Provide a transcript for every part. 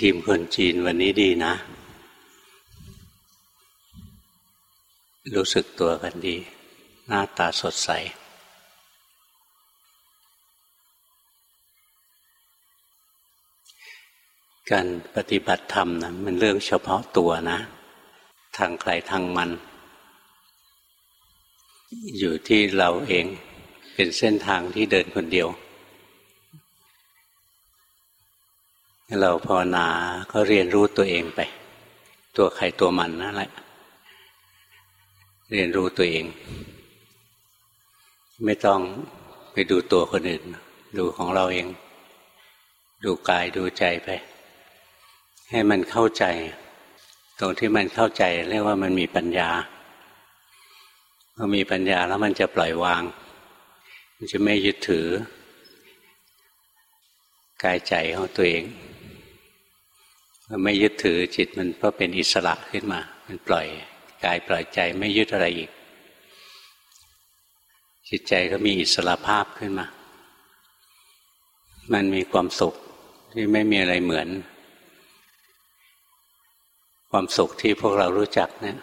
ทีมคนจีนวันนี้ดีนะ รู้สึกตัวกันดี หน้าตาสดใส การปฏิบัติธรรมนะมันเรื่องเฉพาะตัวนะ ทางใครทางมัน อยู่ที่เราเองเป็นเส้นทางที่เดินคนเดียว เราภาวนาก็เรียนรู้ตัวเองไป ตัวใครตัวมันนั่นแหละ เรียนรู้ตัวเอง ไม่ต้องไปดูตัวคนอื่น ดูของเราเอง ดูกายดูใจไป ให้มันเข้าใจ ตรงที่มันเข้าใจเรียกว่ามันมีปัญญาพอมีปัญญาแล้วมันจะปล่อยวาง มันจะไม่ยึดถือ กายใจของตัวเอง ไม่ยึดถือจิตมันก็เป็นอิสระขึ้นมา มันปล่อยกายปล่อยใจไม่ยึดอะไรอีก จิตใจก็มีอิสระภาพขึ้นมา มันมีความสุขที่ไม่มีอะไรเหมือน ความสุขที่พวกเรารู้จักเนะี่ย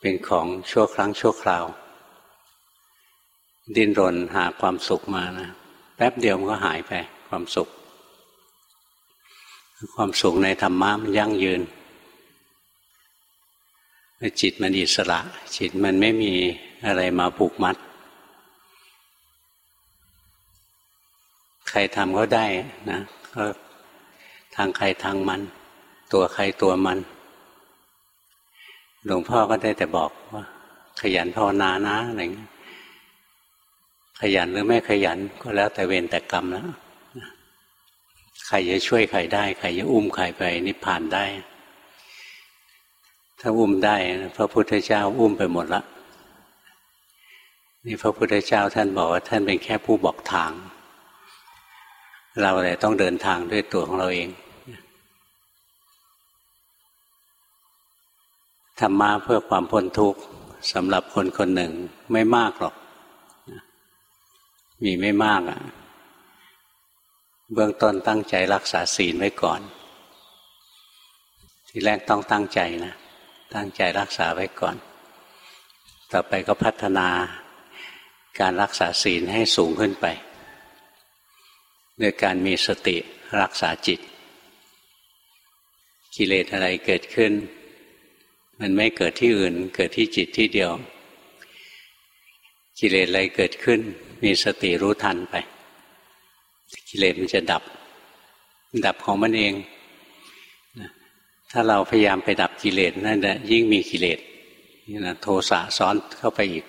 เป็นของชั่วครั้งชั่วคราว ดิ้นรนหาความสุขมานะแป๊บเดียวมันก็หายไปความสุข ความสุขในธรรมะมันยั่งยืนจิตมันอิสระ จิตมันไม่มีอะไรมาผูกมัด ใครทำก็ได้นะก็ทางใครทางมัน ตัวใครตัวมัน หลวงพ่อก็ได้แต่บอกว่า ขยันภาวนานะอะไรเงี้ยขยันหรือไม่ขยันก็แล้วแต่เวรแต่กรรมแล้ว ใครจะช่วยใครได้ ใครจะอุ้มใครไปนิพพานได้ ถ้าอุ้มได้พระพุทธเจ้าอุ้มไปหมดละนี่พระพุทธเจ้าท่านบอกว่าท่านเป็นแค่ผู้บอกทาง เราเลยต้องเดินทางด้วยตัวของเราเองธรรมะเพื่อความพ้นทุกข์สำหรับคนคนหนึ่งไม่มากหรอก มีไม่มากอะ เบื้องต้นตั้งใจรักษาศีลไว้ก่อน ทีแรกต้องตั้งใจนะ ตั้งใจรักษาไว้ก่อน ต่อไปก็พัฒนาการรักษาศีลให้สูงขึ้นไปด้วยการมีสติรักษาจิต กิเลสอะไรเกิดขึ้น มันไม่เกิดที่อื่น เกิดที่จิตที่เดียว กิเลสอะไรเกิดขึ้น มีสติรู้ทันไป กิเลสมันจะดับ ดับของมันเอง ถ้าเราพยายามไปดับกิเลสนั่นแหละยิ่งมีกิเลสนี่นะโทสะซ้อนเข้าไปอีก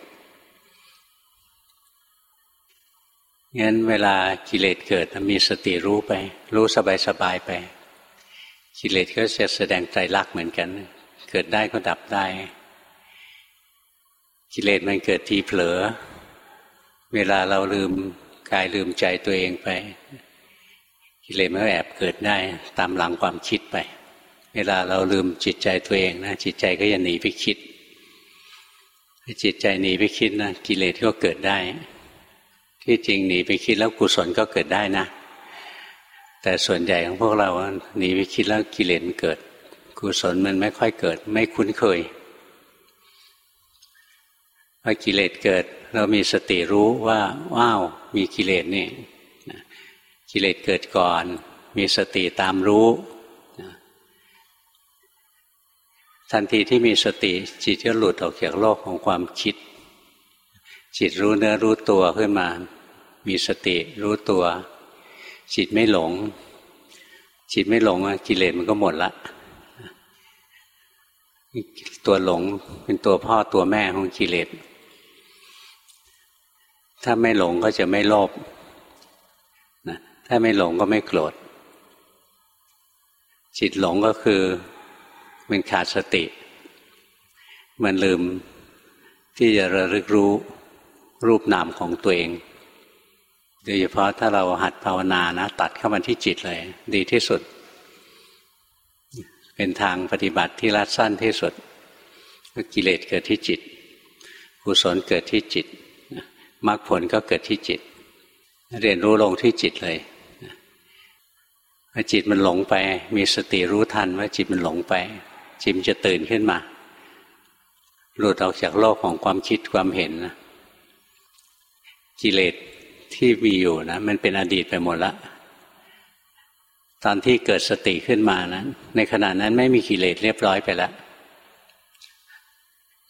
งั้นเวลากิเลสเกิดมีสติรู้ไป รู้สบายๆไป กิเลสก็จะแสดงใจรักเหมือนกัน เกิดได้ก็ดับได้ กิเลสมันเกิดทีเผลอ เวลาเราลืม กายลืมใจตัวเองไป กิเลสมันแอบเกิดได้ตามหลังความคิดไป เวลาเราลืมจิตใจตัวเองนะจิตใจก็จะหนีไปคิดจิตใจหนีไปคิดนะกิเลสก็เกิดได้ ที่จริงหนีไปคิดแล้วกุศลก็เกิดได้นะ แต่ส่วนใหญ่ของพวกเราหนีไปคิดแล้วกิเลสมันเกิด กุศลมันไม่ค่อยเกิด ไม่คุ้นเคยพอกิเลสเกิด เรามีสติรู้ว่าว้าว มีกิเลสนี่กิเลสเกิดก่อน มีสติตามรู้ทันทีที่มีสติจิตก็หลุดออกจากโลกของความคิด จิตรู้เนื้อรู้ตัวขึ้นมา มีสติรู้ตัว จิตไม่หลง จิตไม่หลงกิเลสมันก็หมดละตัวหลงเป็นตัวพ่อตัวแม่ของกิเลส ถ้าไม่หลงก็จะไม่โลภนะถ้าไม่หลงก็ไม่โกรธ จิตหลงก็คือมันขาดสติ มันลืมที่จะระลึกรู้รูปนามของตัวเอง โดยเฉพาะถ้าเราหัดภาวนานะ ตัดเข้ามาที่จิตเลย ดีที่สุด เป็นทางปฏิบัติที่รัดสั้นที่สุดกิเลสเกิดที่จิตกุศลเกิดที่จิต มรรคผลก็เกิดที่จิต เรียนรู้ลงที่จิตเลยพอจิตมันหลงไป มีสติรู้ทันว่าจิตมันหลงไป จิตจะตื่นขึ้นมา หลุดออกจากโลกของความคิดความเห็นนะกิเลสที่มีอยู่นะ มันเป็นอดีตไปหมดละตอนที่เกิดสติขึ้นมานะในขณะนั้นไม่มีกิเลสเรียบร้อยไปแล้ว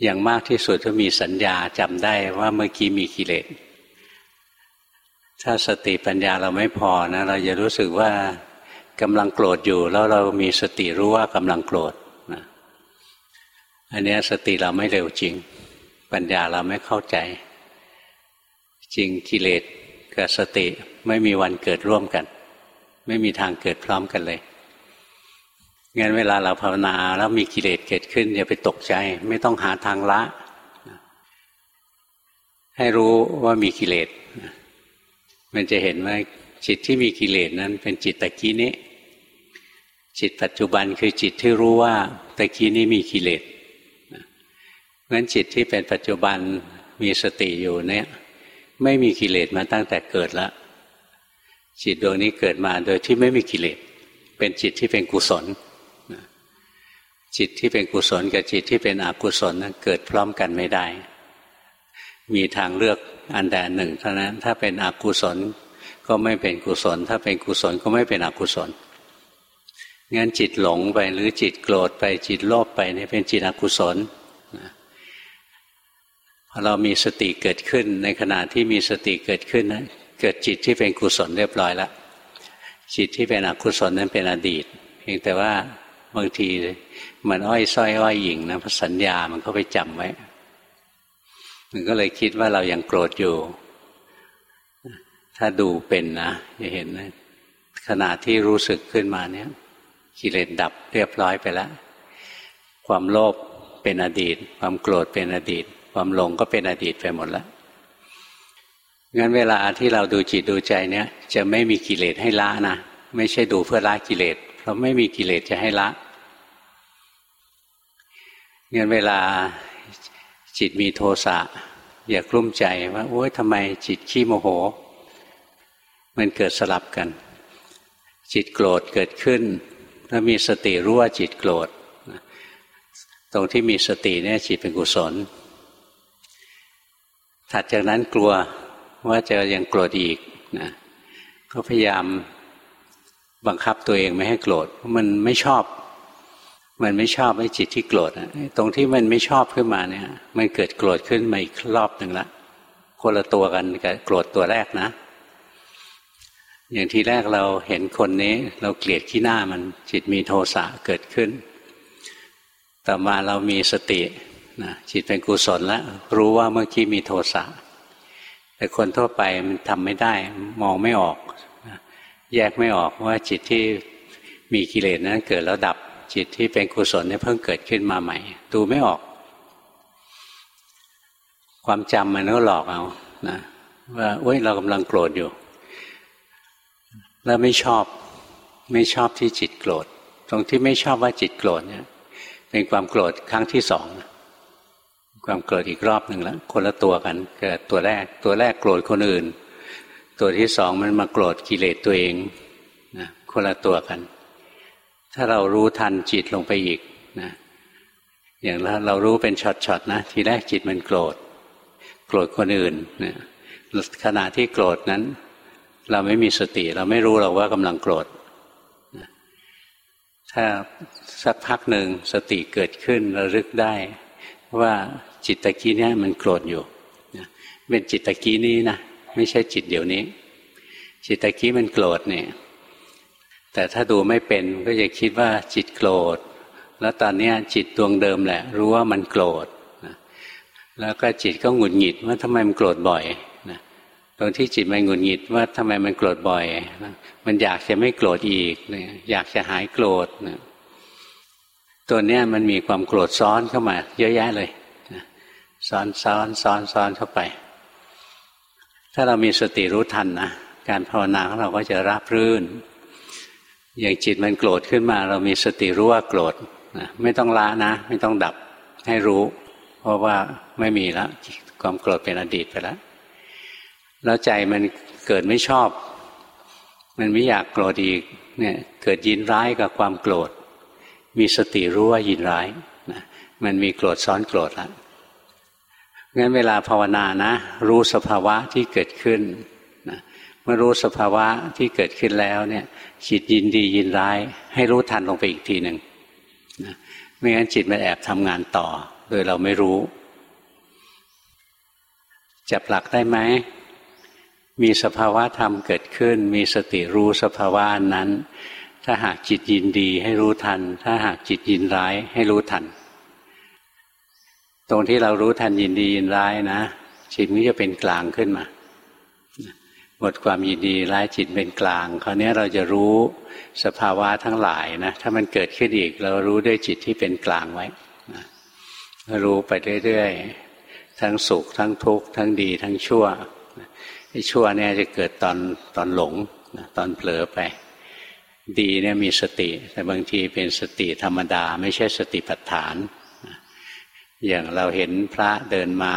อย่างมากที่สุดก็มีสัญญาจำได้ว่าเมื่อกี้มีกิเลส ถ้าสติปัญญาเราไม่พอนะ เราจะรู้สึกว่ากำลังโกรธอยู่ แล้วเรามีสติรู้ว่ากำลังโกรธนะอันนี้สติเราไม่เร็วจริง ปัญญาเราไม่เข้าใจ จริงกิเลสกับสติไม่มีวันเกิดร่วมกัน ไม่มีทางเกิดพร้อมกันเลย งั้นเวลาเราภาวนาแล้วมีกิเลสเกิดขึ้นอย่าไปตกใจ ไม่ต้องหาทางละ ให้รู้ว่ามีกิเลสมันจะเห็นว่าจิตที่มีกิเลสนั้น เป็นจิตตะกี้นี้ จิตปัจจุบันคือจิตที่รู้ว่าตะกี้นี้มีกิเลสงั้นจิตที่เป็นปัจจุบันมีสติอยู่เนี่ย ไม่มีกิเลสมาตั้งแต่เกิดแล้วจิตดวงนี้เกิดมาโดยที่ไม่มีกิเลสเป็นจิตที่เป็นกุศล จิตที่เป็นกุศลกับจิตที่เป็นอกุศลนั้นเกิดพร้อมกันไม่ได้ มีทางเลือกอันใดหนึ่งเท่านั้น ถ้าเป็นอกุศลก็ไม่เป็นกุศล ถ้าเป็นกุศลก็ไม่เป็นอกุศลงั้นจิตหลงไปหรือจิตโกรธไปจิตโลภไปนี่เป็นจิตอกุศลพอเรามีสติเกิดขึ้น ในขณะที่มีสติเกิดขึ้นนะเกิดจิตที่เป็นกุศลเรียบร้อยแล้วจิตที่เป็นอกุศลนั้นเป็นอดีต เพียงแต่ว่าบางที มันอ้อยส้อยอ้อยหญิงนะพสัญญามันก็ไปจำไว้ มันก็เลยคิดว่าเรายัางโกรธอยู่ ถ้าดูเป็นนะจะเห็นนะขณะที่รู้สึกขึ้นมาเนี่ยกิเลสดับเรียบร้อยไปแล้วความโลภเป็นอดีต ความโกรธเป็นอดีต ความหลงก็เป็นอดีตไปหมดแล้วงั้นเวลาที่เราดูจิตดูใจเนี่ย จะไม่มีกิเลสให้ละนะไม่ใช่ดูเพื่อละกิเลสเพราะไม่มีกิเลสจะให้ละ งั้นเวลาจิตมีโทสะอย่ากลุ้มใจว่าโอ๊ยทำไมจิตขี้โมโห มันเกิดสลับกัน จิตโกรธเกิดขึ้น แล้วมีสติรู้ว่าจิตโกรธตรงที่มีสติเนี่ยจิตเป็นกุศล ถัดจากนั้นกลัวว่าจะยังโกรธอีกนะก็พยายามบังคับตัวเองไม่ให้โกรธเพราะมันไม่ชอบ มันไม่ชอบไอ้จิตที่โกรธตรงที่มันไม่ชอบขึ้นมาเนี่ย มันเกิดโกรธขึ้นมาอีกรอบหนึ่งละคนละตัวกันกับโกรธตัวแรกนะ อย่างที่แรกเราเห็นคนนี้ เราเกลียดขี้หน้ามันจิตมีโทสะเกิดขึ้น ต่อมาเรามีสตินะจิตเป็นกุศลแล้วรู้ว่าเมื่อกี้มีโทสะแต่คนทั่วไปมันทำไม่ได้ มองไม่ออก แยกไม่ออกว่าจิตที่มีกิเลสนั้นเกิดแล้วดับ จิตที่เป็นกุศลเนี่ยเพิ่งเกิดขึ้นมาใหม่ ดูไม่ออก ความจำมันก็หลอกเอานะว่าเว้ยเรากำลังโกรธอยู่ แล้วไม่ชอบไม่ชอบที่จิตโกรธ ตรงที่ไม่ชอบว่าจิตโกรธเนี่ยเป็นความโกรธครั้งที่สองความโกรธอีกรอบหนึ่งแล้วคนละตัวกันเกิดตัวแรก ตัวแรกโกรธคนอื่น ตัวที่สองมันมาโกรธกิเลสตัวเองนะคนละตัวกัน ถ้าเรารู้ทันจิตลงไปอีกนะอย่างเรารู้เป็นช็อตๆนะทีแรกจิตมันโกรธ โกรธคนอื่นนะขณะที่โกรธนั้น เราไม่มีสติ เราไม่รู้เราว่ากำลังโกรธถ้าสักพักหนึ่งสติเกิดขึ้นระลึกได้ว่าจิตตะกี้นี่ยมันโกรธอยู่เป็นจิตตะกี้นี้นะไม่ใช่จิตเดี๋ยวนี้ จิตตะกี้มันโกรธเนี่ย แต่ถ้าดูไม่เป็นก็จะคิดว่าจิตโกรธ แล้วตอนนี้จิตดวงเดิมแหละ รู้ว่ามันโกรธแล้วก็จิตก็หงุดหงิดว่าทำไมมันโกรธบ่อยตรงที่จิตมันหงุดหงิดว่าทำไมมันโกรธบ่อย มันอยากจะไม่โกรธอีก อยากจะหายโกรธตัวเนี้ยมันมีความโกรธซ้อนเข้ามา เยอะแยะเลยซ้อนซ้อนซ้อนซ้อนเข้าไป ถ้าเรามีสติรู้ทันนะการภาวนาของเราก็จะราบรื่น อย่างจิตมันโกรธขึ้นมา เรามีสติรู้ว่าโกรธนะไม่ต้องละนะ ไม่ต้องดับให้รู้ เพราะว่าไม่มีแล้วความโกรธเป็นอดีตไปแล้วแล้วใจมันเกิดไม่ชอบ มันไม่อยากโกรธอีกเนี่ยเกิดยินร้ายกับความโกรธ มีสติรู้ว่ายินร้ายนะมันมีโกรธซ้อนโกรธแล้วงั้นเวลาภาวนานะ รู้สภาวะที่เกิดขึ้นนะ มื่อรู้สภาวะที่เกิดขึ้นแล้วเนี่ย จิตยินดียินร้าย ให้รู้ทันลงไปอีกทีหนึ่งนะไม่งั้นจิตมันแอบทำงานต่อ โดยเราไม่รู้จับหลักได้ไหมมีสภาวะธรรมเกิดขึ้น มีสติรู้สภาวะนั้น ถ้าหากจิตยินดีให้รู้ทัน ถ้าหากจิตยินร้ายให้รู้ทัน ตรงที่เรารู้ทันยินดียินร้ายนะ จิตนี้จะเป็นกลางขึ้นมา หมดความยินดีร้ายจิตเป็นกลาง คราวนี้เราจะรู้สภาวะทั้งหลายนะถ้ามันเกิดขึ้นอีก เรารู้ด้วยจิตที่เป็นกลางไว้รู้ไปเรื่อยๆทั้งสุข ทั้งทุกข์ทั้งดีทั้งชั่วไอ้ชั่วเนี่ยจะเกิดตอนตอนหลงตอนเผลอไป ดีเนี่ยมีสติ แต่บางทีเป็นสติธรรมดา ไม่ใช่สติปัฏฐาน อย่างเราเห็นพระเดินมา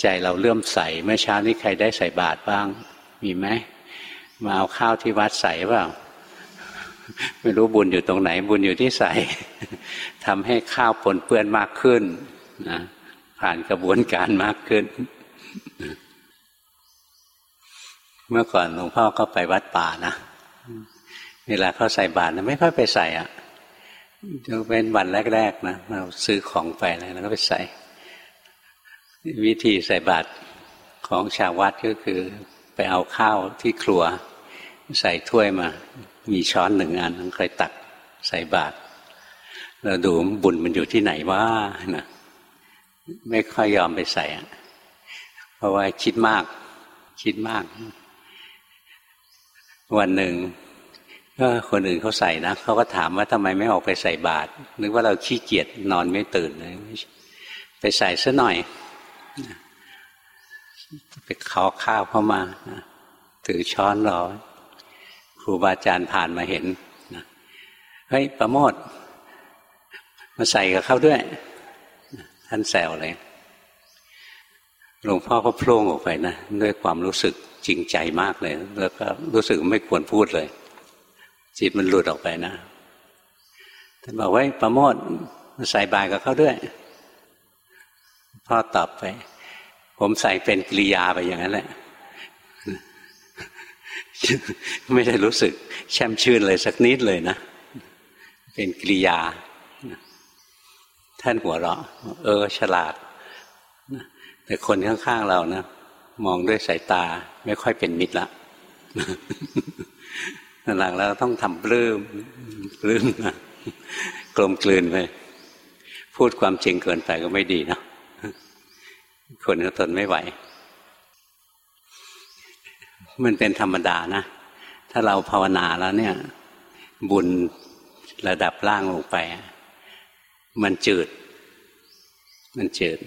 ใจเราเลื่อมใสเมื่อเช้านี้ใครได้ใส่บาตรบ้าง มีไหมมาเอาข้าวที่วัดใส่เปล่าไม่รู้บุญอยู่ตรงไหน บุญอยู่ที่ใส่ทำให้ข้าวปนเปื้อนมากขึ้นนะผ่านกระบวนการมากขึ้น เมื่อก่อนหลวงพ่อก็ไปวัดป่านะเวลาเขาใส่บาตรนะไม่ค่อยไปใส่อะ่ะยกเป็นวันแรก ๆ นะเราซื้อของไปแล้วก็ไปใส่ วิธีใส่บาตรของชาววัดก็คือไปเอาข้าวที่ครัว ใส่ถ้วยมา มีช้อนหนึ่งอันต้องคอยตักใส่บาตรเราดูบุญมันอยู่ที่ไหนว่านะไม่ค่อยยอมไปใส่เพราะว่าคิดมาก คิดมาก วันหนึ่งก็คนอื่นเขาใส่นะเขาก็ถามว่าทำไมไม่ออกไปใส่บาตรนึกว่าเราขี้เกียจนอนไม่ตื่นเลยไปใส่ซะหน่อย ไปขอข้าวเข้ามาถือช้อนรอครูบาอาจารย์ผ่านมาเห็นเฮ้ยประโมทมาใส่กับเขาด้วย ท่านแซวเลยหลวงพ่อก็พล่งออกไปนะด้วยความรู้สึกจริงใจมากเลย แล้วก็รู้สึกไม่ควรพูดเลย จิตมันหลุดออกไปนะท่านบอกว่าประโมทใส่บายกับเขาด้วย พ่อตอบไป ผมใส่เป็นกิริยาไปอย่างนั้นแหละ ไม่ได้รู้สึกแช่มชื่นเลยสักนิดเลยนะ เป็นกิริยา ท่านหัวเราะ เออ ฉลาด แต่คนข้างๆเรานะมองด้วยสายตาไม่ค่อยเป็นมิตรละหลังแล้วต้องทำปลื้มปลื้มนะกลมกลืนไปพูดความจริงเกินไปก็ไม่ดีนะ คนก็ทนไม่ไหว มันเป็นธรรมดานะ ถ้าเราภาวนาแล้วเนี่ย บุญระดับล่างลงไป มันจืด มันจืด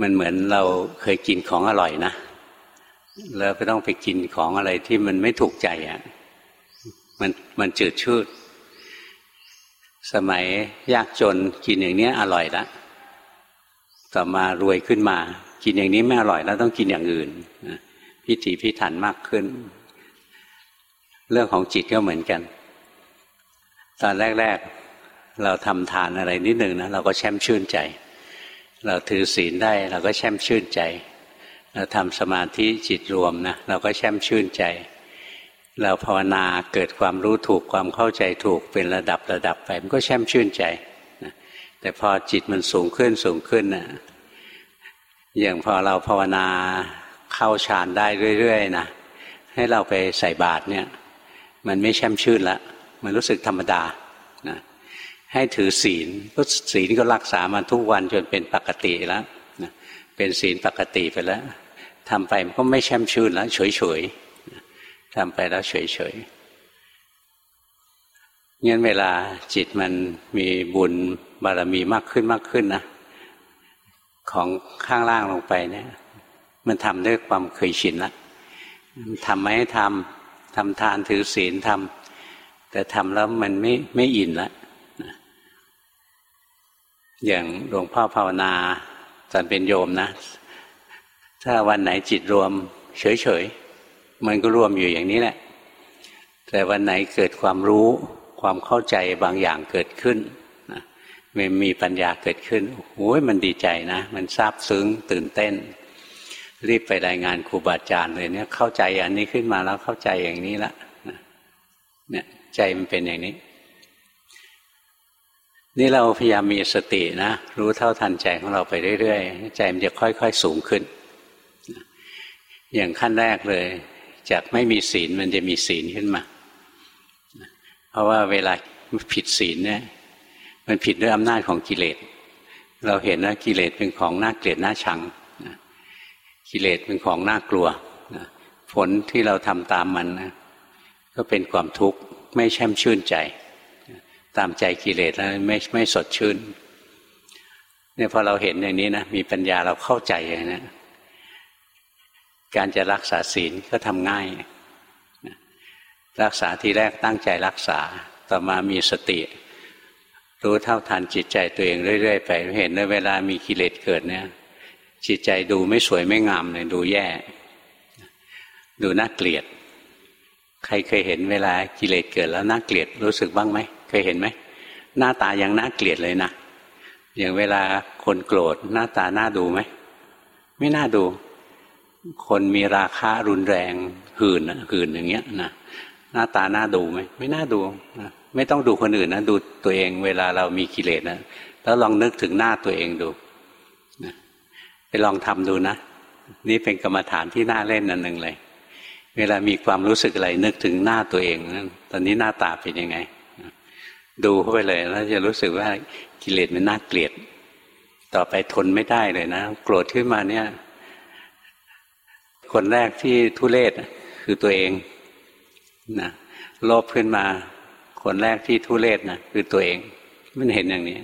มันเหมือนเราเคยกินของอร่อยนะแล้วไปต้องไปกินของอะไรที่มันไม่ถูกใจอะ่ะ มันมันจืดชืด สมัยยากจนกินอย่างนี้อร่อยละ ต่อมารวยขึ้นมา กินอย่างนี้ไม่อร่อยแล้วต้องกินอย่างอื่นพิถีพิถันมากขึ้น เรื่องของจิตก็เหมือนกัน ตอนแรก ๆ เราทำทานอะไรนิดหนึ่งนะเราก็แช่มชื่นใจ เราถือศีลได้เราก็แช่มชื่นใจ เราทำสมาธิจิตรวมนะเราก็แช่มชื่นใจ เราภาวนาเกิดความรู้ถูกความเข้าใจถูกเป็นระดับระดับไปมันก็แช่มชื่นใจ แต่พอจิตมันสูงขึ้นสูงขึ้นน่ะอย่างพอเราภาวนาเข้าฌานได้เรื่อยๆนะให้เราไปใส่บาตรเนี่ย มันไม่แช่มชื่นละมันรู้สึกธรรมดานะให้ถือศีลก็ศีลก็รักษามาทุกวันจนเป็นปกติแล้วนะเป็นศีลปกติไปแล้วทำไปมันก็ไม่แช่มชื่นแล้วเฉยๆทำไปแล้วเฉยๆ งั้นเวลาจิตมันมีบุญบารมีมากขึ้นมากขึ้นนะของข้างล่างลงไปเนี่ย มันทำด้วยความเคยชินละทำไม่ให้ทำทำทานถือศีลทำแต่ทำแล้วมันไม่ไม่อินละอย่างหลวงพ่อภาวนาตอนเป็นโยมนะ ถ้าวันไหนจิตรวม เฉยๆ มันก็รวมอยู่อย่างนี้แหละ แต่วันไหนเกิดความรู้ ความเข้าใจบางอย่างเกิดขึ้นมันมีปัญญาเกิดขึ้นโอ้ยมันดีใจนะ มันซาบซึ้งตื่นเต้น รีบไปรายงานครูบาอาจารย์เลยเนี่ยเข้าใจอันนี้ขึ้นมาแล้วเข้าใจอย่างนี้ละเนี่ยใจมันเป็นอย่างนี้ นี่เราพยายามมีสตินะรู้เท่าทันใจของเราไปเรื่อยๆใจมันจะค่อย ๆ สูงขึ้น อย่างขั้นแรกเลย จากไม่มีศีลมันจะมีศีลขึ้นมา เพราะว่าเวลาผิดศีลเนี่ย มันผิดด้วยอำนาจของกิเลส เราเห็นว่ากิเลสเป็นของน่าเกลียดน่าชังกิเลสเป็นของน่ากลัวผลที่เราทำตามมันนะก็เป็นความทุกข์ไม่แช่มชื่นใจ ตามใจกิเลสแล้วไม่ไม่สดชื่นเนี่ยพอเราเห็นอย่างนี้นะมีปัญญาเราเข้าใจอย่างนี้การจะรักษาศีลก็ทำง่าย รักษาทีแรกตั้งใจรักษาต่อมามีสติ รู้เท่าทันจิตใจตัวเองเรื่อย ๆ ไปเห็นในเวลามีกิเลสเกิดเนี่ย จิตใจดูไม่สวยไม่งามเลยดูแย่ ดูน่าเกลียด ใครเคยเห็นเวลากิเลสเกิดแล้วน่าเกลียดรู้สึกบ้างไหมเคยเห็นไหมหน้าตายังน่าเกลียดเลยนะอย่างเวลาคนโกรธหน้าตาน่าดูไหมไม่น่าดู คนมีราคารุนแรงหื่นหื่นอย่างเงี้ยนะ หน้าตาน่าดูไหมไม่น่าดูนะไม่ต้องดูคนอื่นนะดูตัวเองเวลาเรามีกิเลสนะแล้วลองนึกถึงหน้าตัวเองดูนะไปลองทำดูนะ นี่เป็นกรรมฐานที่น่าเล่นอันหนึ่งเลย เวลามีความรู้สึกอะไร นึกถึงหน้าตัวเองนะตอนนี้หน้าตาเป็นยังไง ดูเข้าไปเลยแล้วจะรู้สึกว่ากิเลสมันน่าเกลียด ต่อไปทนไม่ได้เลยนะโกรธขึ้นมาเนี่ย คนแรกที่ทุเลศคือตัวเอง นะโลภขึ้นมา คนแรกที่ทุเลศนะคือตัวเอง มันเห็นอย่างนี้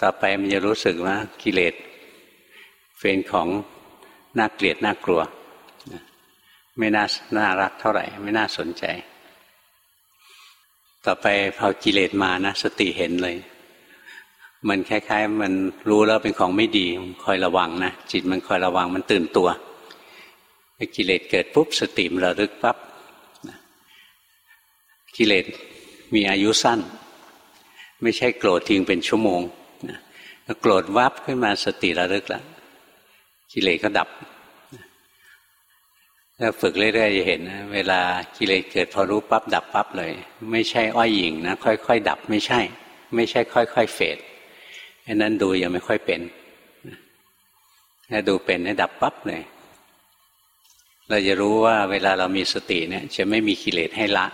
ต่อไปมันจะรู้สึกว่ากิเลสเป็นของน่าเกลียดน่ากลัวไม่น่าน่ารักเท่าไหร่ ไม่น่าสนใจ ต่อไปพอกิเลสมานะ สติเห็นเลย มันคล้าย ๆ มันรู้แล้วเป็นของไม่ดีคอยระวังนะจิตมันคอยระวังมันตื่นตัวกิเลสเกิดปุ๊บสติมันระลึกปับ๊บ กิเลสมีอายุสั้น ไม่ใช่โกรธทิ้งเป็นชั่วโมงโกรธวับขึ้นมาสติระลึกแล้วกิเลสก็ดับถ้าฝึกเรื่อยๆจะเห็นนะเวลากิเลสเกิดพอรู้ปั๊บดับปั๊บเลย ไม่ใช่อ้อยหญิงนะค่อยๆดับไม่ใช่ ไม่ใช่ค่อยๆเฟดอันนั้นดูยังไม่ค่อยเป็นถ้าดูเป็นเนี่ยดับปั๊บเลย เราจะรู้ว่าเวลาเรามีสติเนี่ย จะไม่มีกิเลสให้ละ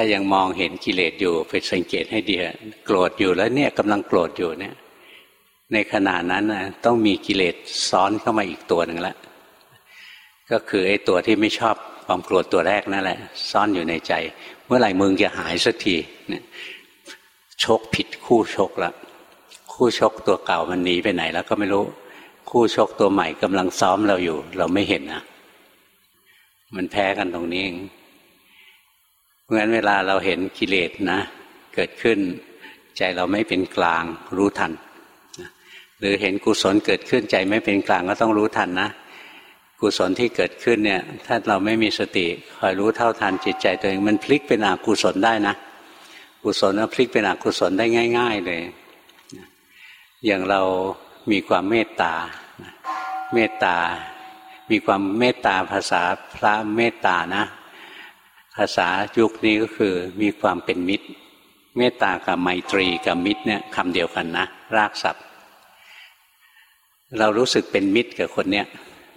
ถ้ายังมองเห็นกิเลสอยู่ไปสังเกตให้ดีโกรธอยู่แล้วเนี่ยกำลังโกรธอยู่เนี่ย ในขณะนั้นนะต้องมีกิเลสซ้อนเข้ามาอีกตัวหนึ่งละก็คือไอ้ตัวที่ไม่ชอบความโกรธตัวแรกนั่นแหละ ซ่อนอยู่ในใจ เมื่อไหร่มึงจะหายสักทีเนี่ยชกผิดคู่ชกละคู่ชกตัวเก่ามันหนีไปไหนแล้วก็ไม่รู้ คู่ชกตัวใหม่กำลังซ้อมเราอยู่ เราไม่เห็นนะมันแพ้กันตรงนี้เอง ราะฉะนั้นเวลาเราเห็นกิเลสนะ เกิดขึ้น ใจเราไม่เป็นกลางรู้ทัน หรือเห็นกุศลเกิดขึ้นใจไม่เป็นกลางก็ต้องรู้ทันนะกุศลที่เกิดขึ้นเนี่ยถ้าเราไม่มีสติคอยรู้เท่าทันจิตใจตัวเองมันพลิกเป็นอกุศลได้นะ กุศลพลิกเป็นอกุศลได้ง่าย ๆ เลย อย่างเรามีความเมตตาเมตตา มีความเมตตาภาษาพระเมตตานะ ภาษายุคนี้ก็คือมีความเป็นมิตร เมตตากับไมตรีกับมิตรเนี่ยคำเดียวกันนะ รากศัพท์ เรารู้สึกเป็นมิตรกับคนเนี้ย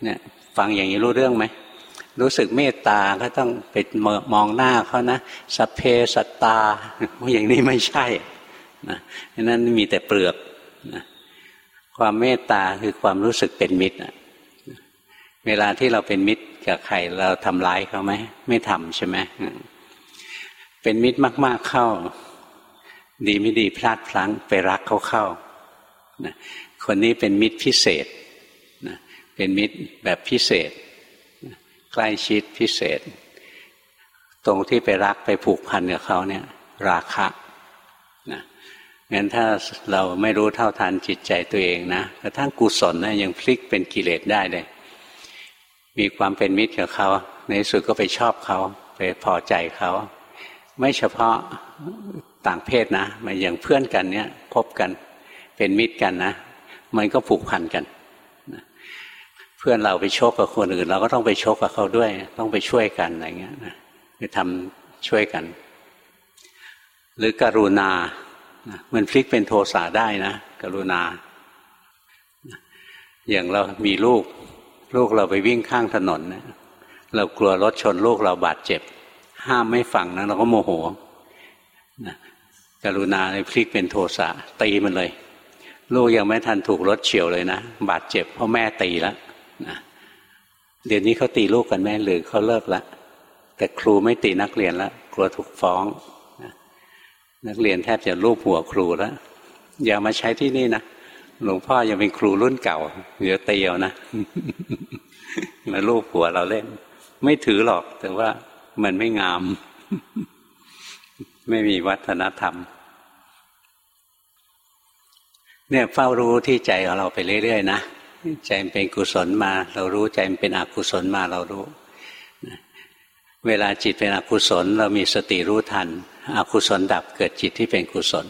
เนี่ยฟังอย่างนี้รู้เรื่องไหมรู้สึกเมตตาก็ต้องไปมองหน้าเขานะสัพเพสัตตาอย่างนี้ไม่ใช่นะนั้นมีแต่เปลือกนะความเมตตาคือความรู้สึกเป็นมิตร เวลาที่เราเป็นมิตรกับใครเราทำร้ายเขาไหมไม่ทำใช่ไหมเป็นมิตรมาก ๆเข้า ดีไม่ดีพลาดพลั้งไปรักเขาเข้านะคนนี้เป็นมิตรพิเศษนะเป็นมิตรแบบพิเศษใกล้ชิดพิเศษ ตรงที่ไปรักไปผูกพันกับเขาเนี่ย ราคะนะงั้นถ้าเราไม่รู้เท่าทันจิตใจตัวเองนะกระทั่งกุศลนะยังพลิกเป็นกิเลสได้เลย มีความเป็นมิตรกับเขา ในสุดก็ไปชอบเขา ไปพอใจเขา ไม่เฉพาะต่างเพศนะมันอย่างเพื่อนกันเนี่ยคบกันเป็นมิตรกันนะ มันก็ผูกพันกันเพื่อนเราไปโชกกับคนอื่น เราก็ต้องไปโชกกับเขาด้วย ต้องไปช่วยกันอะไรเงี้ยนะไปทำช่วยกัน หรือกรุณา มันพลิกเป็นโทสะได้นะ กรุณา อย่างเรามีลูก ลูกเราไปวิ่งข้างถนนนะเรากลัวรถชนลูกเราบาดเจ็บ ห้ามไม่ฟังนะเราก็โมโหนะกรุณาเลยพลิกเป็นโทสะตีมันเลย ลูกยังไม่ทันถูกรถเฉียวเลยนะบาดเจ็บเพราะแม่ตีแล้วนะเดี๋ยวนี้เขาตีลูกกันแม่หรือเขาเลิกแล้วแต่ครูไม่ตีนักเรียนแล้วกลัวถูกฟ้องนักเรียนแทบจะรูปหัวครูแล้วอย่ามาใช้ที่นี่นะ หลวงพ่อยังเป็นครูรุ่นเก่าเดี๋ยวตีเอานะมารูปหัวเราเล่น ไม่ถือหรอกแต่ว่ามันไม่งาม ไม่มีวัฒนธรรม เนี่ยเฝ้ารู้ที่ใจของเราไปเรื่อยๆนะใจมันเป็นกุศลมา เรารู้ใจมันเป็นอกุศลมาเรารู้ เวลาจิตเป็นอกุศล เรามีสติรู้ทัน อกุศลดับเกิดจิตที่เป็นกุศล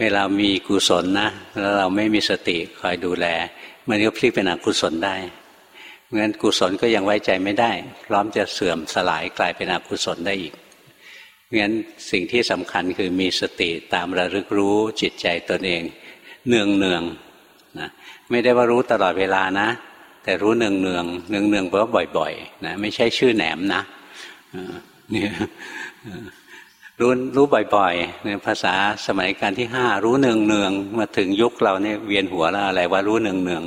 เวลามีกุศลนะ แล้วเราไม่มีสติคอยดูแล มันก็พลิกเป็นอกุศลได้เพราะฉะนั้นกุศลก็ยังไว้ใจไม่ได้ พร้อมจะเสื่อมสลายกลายเป็นอกุศลได้อีกเพราะฉะนั้นสิ่งที่สำคัญคือมีสติตามระลึกรู้จิตใจตนเอง เนืองเนืองนะไม่ได้ว่ารู้ตลอดเวลานะ แต่รู้เนืองเนืองเนืองเนืองแปลว่าบ่อยๆนะไม่ใช่ชื่อแหนมนะเนี่ย รู้รู้บ่อยๆในภาษาสมัยการที่ห้ารู้เนืองเนืองมาถึงยุคเราเนี่ยเวียนหัวแล้วอะไรว่ารู้เนืองเนือง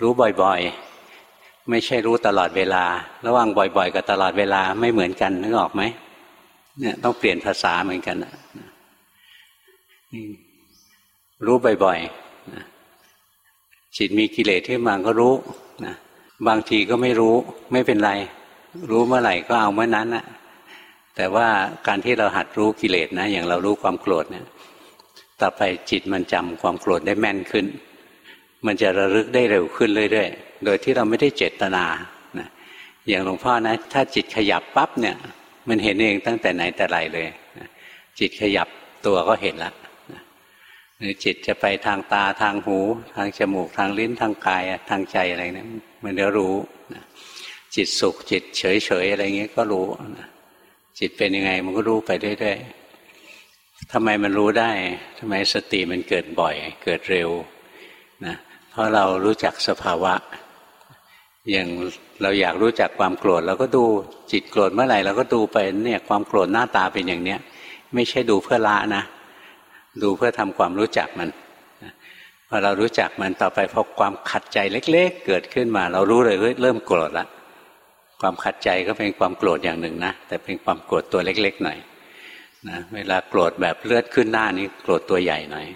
รู้บ่อยๆ ไม่ใช่รู้ตลอดเวลา ระหว่างบ่อย ๆ กับตลอดเวลาไม่เหมือนกันนึกออกไหมเนี่ยต้องเปลี่ยนภาษาเหมือนกันรู้บ่อยๆจิตมีกิเลสที่มาก็รู้นะบางทีก็ไม่รู้ ไม่เป็นไร รู้เมื่อไหร่ก็เอาเมื่อนั้นนะ แต่ว่าการที่เราหัดรู้กิเลสนะอย่างเรารู้ความโกรธเนี่ยต่อไปจิตมันจำความโกรธได้แม่นขึ้น มันจะระลึกได้เร็วขึ้นเรื่อยๆ โดยที่เราไม่ได้เจตนานะอย่างหลวงพ่อนะ ถ้าจิตขยับปั๊บเนี่ย มันเห็นเองตั้งแต่ไหนแต่ไรเลยนะจิตขยับตัวก็เห็นละหรือจิตจะไปทางตาทางหู ทางจมูกทางลิ้นทางกายทางใจอะไรเนี่ยมันจะรู้นะจิตสุขจิตเฉยๆอะไรเงี้ยก็รู้นะ จิตเป็นยังไงมันก็รู้ไปเรื่อยๆทำไมมันรู้ได้ทำไมสติมันเกิดบ่อย เกิดเร็วนะเพราะเรารู้จักสภาวะ อย่างเราอยากรู้จักความโกรธเราก็ดูจิตโกรธเมื่อไหร่เราก็ดูไปเนี่ยความโกรธหน้าตาเป็นอย่างเนี้ย ไม่ใช่ดูเพื่อละนะ ดูเพื่อทำความรู้จักมันพอเรารู้จักมันต่อไปพอความขัดใจเล็ก ๆ เกิดขึ้นมา เรารู้เลยเริ่มโกรธละ ความขัดใจก็เป็นความโกรธอย่างหนึ่งนะแต่เป็นความโกรธตัวเล็ก ๆ หน่อยนะเวลาโกรธแบบเลือดขึ้นหน้านี้โกรธตัวใหญ่หน่อย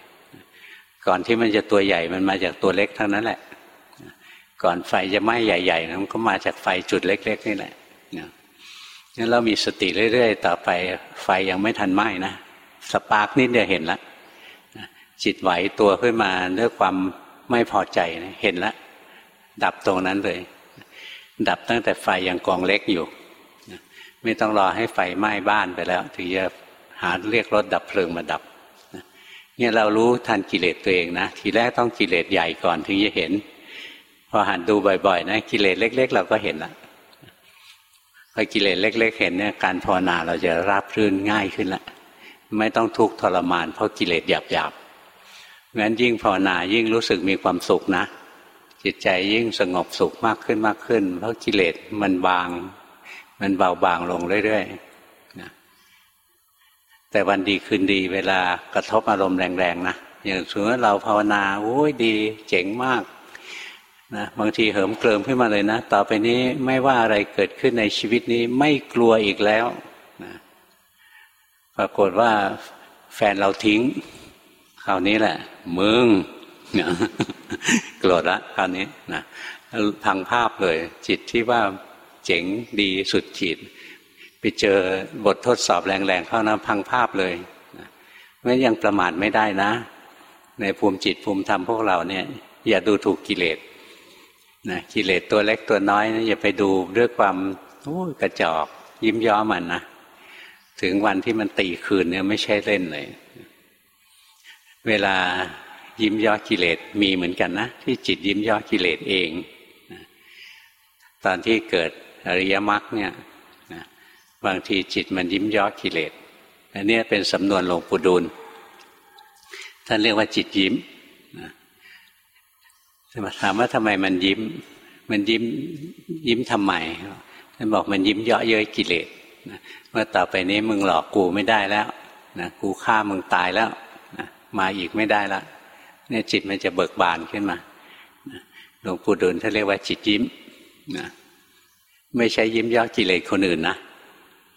ก่อนที่มันจะตัวใหญ่มันมาจากตัวเล็กทั้งนั้นแหละ ก่อนไฟจะไหม้ใหญ่ๆมันก็มาจากไฟจุดเล็ก ๆ นี่แหละงั้นเรามีสติเรื่อยๆ ต่อไปไฟยังไม่ทันไหม้นะสปาร์กนิดเดียวเห็นแล้วจิตไหวตัวขึ้นมาด้วยความไม่พอใจเห็นแล้วดับตรงนั้นเลย ดับตั้งแต่ไฟยังกองเล็กอยู่ ไม่ต้องรอให้ไฟไหม้บ้านไปแล้ว ถึงจะหาเรียกรถดับเพลิงมาดับเนี่ยเรารู้ทันกิเลสตัวเองนะทีแรกต้องกิเลสใหญ่ก่อนถึงจะเห็น พอหันดูบ่อยๆ นะ กิเลสเล็ก ๆ เราก็เห็นละพอกิเลสเล็ก ๆ เห็นเนี่ยการภาวนาเราจะราบรื่นง่ายขึ้นละไม่ต้องทุกข์ทรมานเพราะกิเลสหยาบๆงั้นยิ่งภาวนายิ่งรู้สึกมีความสุขนะ จิตใจยิ่งสงบสุขมากขึ้นมากขึ้น เพราะกิเลสมันบาง มันเบาบางลงเรื่อยๆนะแต่วันดีคืนดีเวลากระทบอารมณ์แรงๆนะอย่างสมมติเราภาวนาโอ้ยดีเจ๋งมากนะบางทีเหิมเกลิมขึ้นมาเลยนะ ต่อไปนี้ไม่ว่าอะไรเกิดขึ้นในชีวิตนี้ไม่กลัวอีกแล้วนะปรากฏว่าแฟนเราทิ้งคราวนี้แหละ มึง โกรธละคราวนี้นะพังภาพเลย จิตที่ว่าเจ๋งดีสุดจิตไปเจอบททดสอบแรงๆเข้านะพังภาพเลยไม่ยังประมาทไม่ได้นะ ในภูมิจิตภูมิธรรมพวกเราเนี่ย อย่าดูถูกกิเลสนะกิเลสตัวเล็กตัวน้อยนะอย่าไปดูด้วยความโอ้กระจอก ยิ้มย้อมมันนะถึงวันที่มันตีคืนเนี่ยไม่ใช่เล่นเลย เวลา ยิ้มย่อกิเลสมีเหมือนกันนะ ที่จิตยิ้มย่อกิเลสเองตอนที่เกิดอริยมรรคเนี่ยบางทีจิตมันยิ้มย่อกิเลสอันนี้เป็นสำนวนหลวงปู่ดูลท่านเรียกว่าจิตยิ้มถามว่าทำไมมันยิ้ม มันยิ้มยิ้มทำไมท่านบอกมันยิ้มเยาะเย้ยกิเลสเมื่อต่อไปนี้มึงหลอกกูไม่ได้แล้วนะกูฆ่ามึงตายแล้วนะมาอีกไม่ได้แล้ว เนี่ยจิตมันจะเบิกบานขึ้นมาหลวงปู่ดูลท่านเรียกว่าจิตยิ้มนะไม่ใช่ยิ้มย่อกิเลสคนอื่นนะ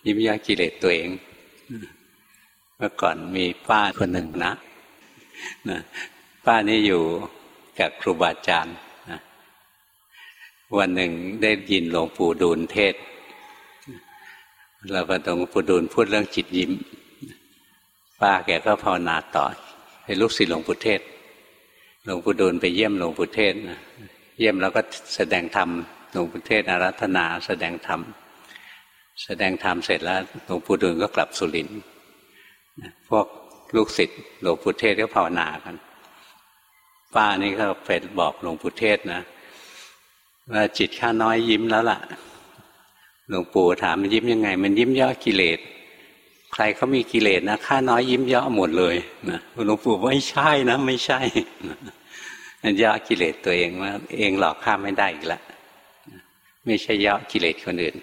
ยิ้มย่อกิเลสตัวเองเมื่อก่อนมีป้าคนหนึ่งนะนะป้านี่อยู่กับครูบาอาจารย์นะวันหนึ่งได้ยินหลวงปู่ดูลเทศเราพอหลวงปู่ดูลพูดเรื่องจิตยิ้ม ป้าแกก็ภาวนาต่อเป็นลูกศิษย์หลวงปู่เทศ หลวงปู่ดูลไปเยี่ยมหลวงปู่เทศนะเยี่ยมแล้วก็แสดงธรรมหลวงปู่เทศอารัธนาแสดงธรรมแสดงธรรมเสร็จแล้วหลวงปู่ดูลก็กลับสุรินทร์พวกลูกศิษย์หลวงปู่เทศก็ภาวนากันป้านี่ก็ไปบอกหลวงปู่เทศนะว่าจิตข้าน้อยยิ้มแล้วล่ะ หลวงปู่ถามมันยิ้มยังไง มันยิ้มย่อกิเลส ใครเขามีกิเลสนะข้าน้อยยิ้มย่อหมดเลยนะหลวงปู่ไม่ใช่นะ ไม่ใช่นั่นย่อกิเลสตัวเองว่าเองหลอกข้าไม่ได้อีกละไม่ใช่ย่อกิเลสคนอื่น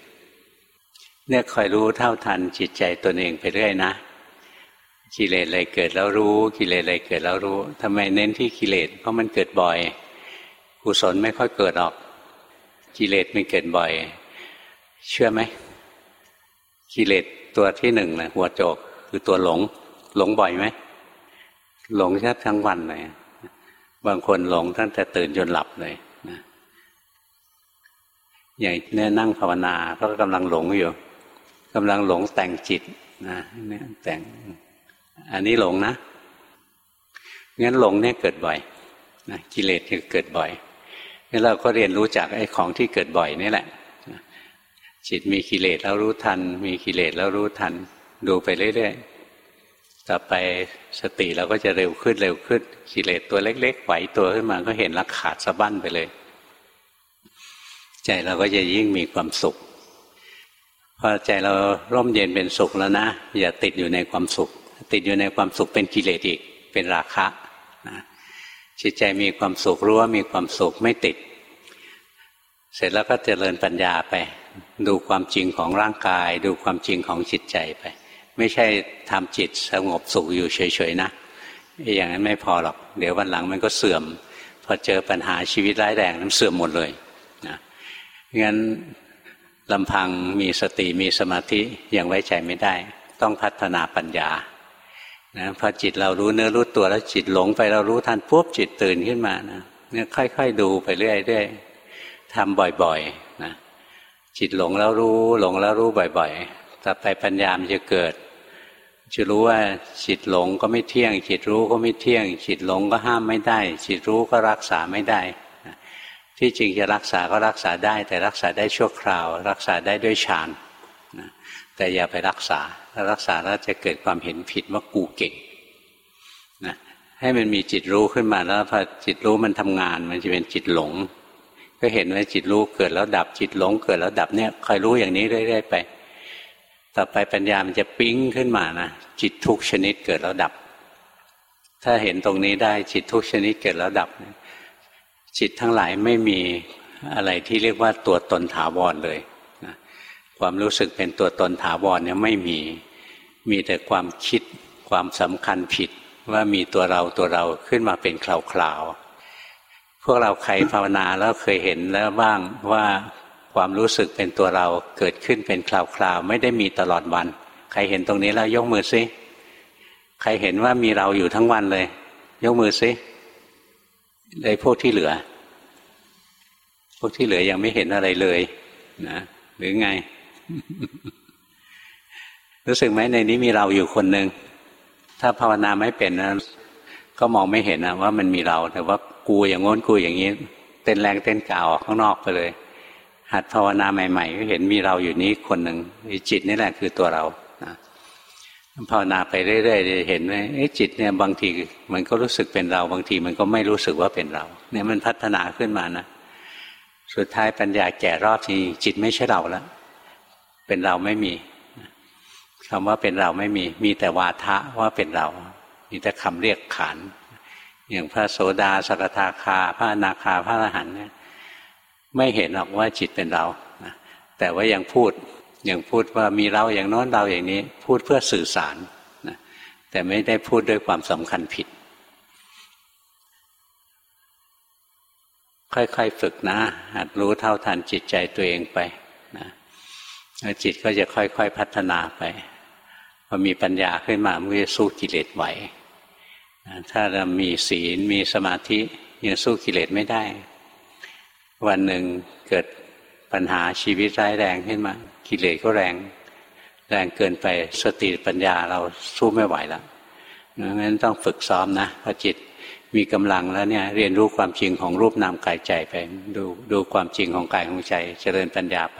เนี่ยคอยรู้เท่าทันจิตใจตัวเองไปเรื่อยนะกิเลสอะไรเกิดแล้วรู้กิเลสอะไรเกิดแล้วรู้ทำไมเน้นที่กิเลสเพราะมันเกิดบ่อยกุศลไม่ค่อยเกิดออก กิเลสมันเกิดบ่อย เชื่อไหมกิเลส ตัวที่หนึ่งนะหัวโจก คือตัวหลง หลงบ่อยไหมหลงแทบทั้งวันเลยบางคนหลงตั้งแต่ตื่นจนหลับเลยนะอย่างนี้นั่งภาวนาก็กำลังหลงอยู่กำลังหลงแต่งจิตนะเนี่ยแต่ง อันนี้หลงนะงั้นหลงเนี่ยเกิดบ่อยนะกิเลสคือเกิดบ่อยงั้นเราก็เรียนรู้จากไอ้ของที่เกิดบ่อยนี่แหละ จิตมีกิเลสแล้วรู้ทัน มีกิเลสแล้วรู้ทัน ดูไปเรื่อยๆต่อไปสติเราก็จะเร็วขึ้นเร็วขึ้นกิเลสตัวเล็ก ๆ ไหวตัวขึ้นมาก็เห็นลักขาดสะบั้นไปเลย ใจเราก็จะยิ่งมีความสุขพอใจเราร่มเย็นเป็นสุขแล้วนะ อย่าติดอยู่ในความสุข ติดอยู่ในความสุขเป็นกิเลสอีกเป็นราคะนะจิตใจมีความสุขรู้ว่ามีความสุขไม่ติด เสร็จแล้วก็เจริญปัญญาไป ดูความจริงของร่างกาย ดูความจริงของจิตใจไป ไม่ใช่ทำจิตสงบสุขอยู่เฉยๆนะอย่างนั้นไม่พอหรอก เดี๋ยววันหลังมันก็เสื่อม พอเจอปัญหาชีวิตร้ายแรงนั้นเสื่อมหมดเลยนะงั้นลำพังมีสติมีสมาธิยังไว้ใจไม่ได้ ต้องพัฒนาปัญญานะพอจิตเรารู้เนื้อรู้ตัวแล้วจิตหลงไปเรารู้ทันปุ๊บจิตตื่นขึ้นมานะเนี่ยค่อย ๆ ดูไปเรื่อยๆทำบ่อย ๆ จิตหลงแล้วรู้ หลงแล้วรู้บ่อยๆต่อไปปัญญามจะเกิด จะรู้ว่าจิตหลงก็ไม่เที่ยง จิตรู้ก็ไม่เที่ยง จิตหลงก็ห้ามไม่ได้ จิตรู้ก็รักษาไม่ได้ ที่จริงจะรักษาก็รักษาได้ แต่รักษาได้ชั่วคราว รักษาได้ด้วยฌานแต่อย่าไปรักษาถ้ารักษาแล้วจะเกิดความเห็นผิดว่ากูเก่งนะให้มันมีจิตรู้ขึ้นมาแล้วพอจิตรู้มันทำงาน มันจะเป็นจิตหลง ก็เห็นว่าจิตรู้เกิดแล้วดับจิตหลงเกิดแล้วดับเนี่ยคอยรู้อย่างนี้เรื่อยๆไป ต่อไปปัญญามันจะปิ้งขึ้นมานะจิตทุกชนิดเกิดแล้วดับ ถ้าเห็นตรงนี้ได้จิตทุกชนิดเกิดแล้วดับ จิตทั้งหลายไม่มีอะไรที่เรียกว่าตัวตนถาวรเลยนะความรู้สึกเป็นตัวตนถาวรเนี่ยไม่มีมีแต่ความคิดความสำคัญผิดว่ามีตัวเราตัวเราขึ้นมาเป็นคราวๆ พวกเราใครภาวนาแล้วเคยเห็นแล้วบ้างว่าความรู้สึกเป็นตัวเราเกิดขึ้นเป็นคราวๆไม่ได้มีตลอดวัน ใครเห็นตรงนี้แล้วยกมือซิใครเห็นว่ามีเราอยู่ทั้งวันเลย ยกมือซิเลยพวกที่เหลือ พวกที่เหลือยังไม่เห็นอะไรเลย นะหรือไง รู้สึกไหมในนี้มีเราอยู่คนหนึ่งถ้าภาวนาไม่เป็นนะก็มองไม่เห็นนะว่ามันมีเราแต่ว่า กูอย่างง้นกูอย่างนี้ เต้นแรงเต้นกาวออกข้างนอกไปเลย หัดภาวนาใหม่ ๆ ก็เห็นมีเราอยู่นี้คนหนึ่งจิตนี่แหละคือตัวเรานะภาวนาไปเรื่อยๆจะเห็นว่าจิตเนี่ยบางทีมันก็รู้สึกเป็นเรา บางทีมันก็ไม่รู้สึกว่าเป็นเรา เนี่ยมันพัฒนาขึ้นมานะสุดท้ายปัญญาแก่รอบทีจิตไม่ใช่เราแล้วเป็นเราไม่มีคำว่าเป็นเราไม่มี มีแต่วาทะว่าเป็นเรา มีแต่คำเรียกขาน อย่างพระโสดาสกทาคา พระนาคาพระอรหันต์เนี่ยไม่เห็นหรอกว่าจิตเป็นเราแต่ว่ายังพูดยังพูดว่ามีเราอย่างโน้นเราอย่างนี้ พูดเพื่อสื่อสารนะแต่ไม่ได้พูดด้วยความสำคัญผิด ค่อยๆฝึกนะหัดรู้เท่าทันจิตใจตัวเองไปนะแล้วจิตก็จะค่อยๆพัฒนาไปพอมีปัญญาขึ้นมามันก็จะสู้กิเลสไหว ถ้าเรามีศีลมีสมาธิยังสู้กิเลสไม่ได้ วันหนึ่งเกิดปัญหาชีวิตร้ายแรงขึ้นมา กิเลสก็แรง แรงเกินไปสติปัญญาเราสู้ไม่ไหวแล้วงั้นต้องฝึกซ้อมนะพอจิตมีกำลังแล้วเนี่ยเรียนรู้ความจริงของรูปนามกายใจไป ดูดูความจริงของกายของใจ เจริญปัญญาไป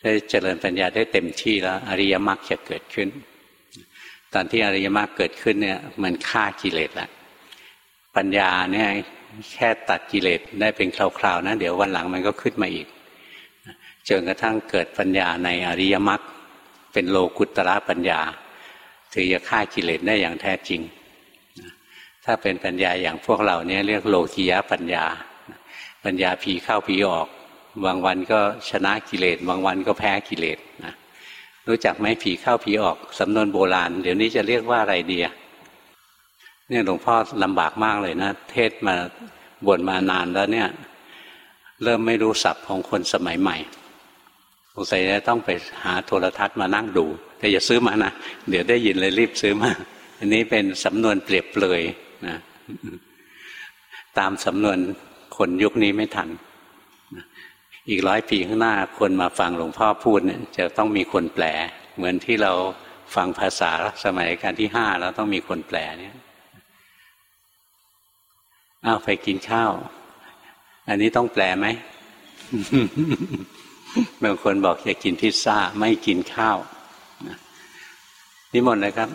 ถ้าเจริญปัญญาได้เต็มที่แล้ว อริยมรรคจะเกิดขึ้น ตอนที่อริยมรรคเกิดขึ้นเนี่ยมันฆ่ากิเลสล้วปัญญาเนี่ยแค่ตัดกิเลสได้เป็นคราวๆนะเดี๋ยววันหลังมันก็ขึ้นมาอีกจนกระทั่งเกิดปัญญาในอริยมรรคเป็นโลกุตระปัญญาถึงจะฆ่ากิเลสได้อย่างแท้จริง ถ้าเป็นปัญญาอย่างพวกเราเนี่ยเรียกโลกียะปัญญา ปัญญาผีเข้าผีออก บางวันก็ชนะกิเลสบางวันก็แพ้กิเลสนะ รู้จักไหมผีเข้าผีออกสำนวนโบราณ เดี๋ยวนี้จะเรียกว่าอะไรดีเนี่ยหลวงพ่อลำบากมากเลยนะ เทศมาบวชมานานแล้วเนี่ย เริ่มไม่รู้ศัพท์ของคนสมัยใหม่สงสัยจะต้องไปหาโทรทัศน์มานั่งดู แต่อย่าซื้อมานะเดี๋ยวได้ยินเลยรีบซื้อมา อันนี้เป็นสำนวนเปรียบเปรยนะตามสำนวนคนยุคนี้ไม่ทัน อีกร้อยปีข้างหน้าคนมาฟังหลวงพ่อพูดเนี่ยจะต้องมีคนแปล เหมือนที่เราฟังภาษาสมัยการที่ห้าแล้วต้องมีคนแปลเนี่ยอ้าวไปกินข้าว อันนี้ต้องแปลไหมบางคนบอกอยากกินพิซซ่าไม่กินข้าวนิมนต์เลยครับ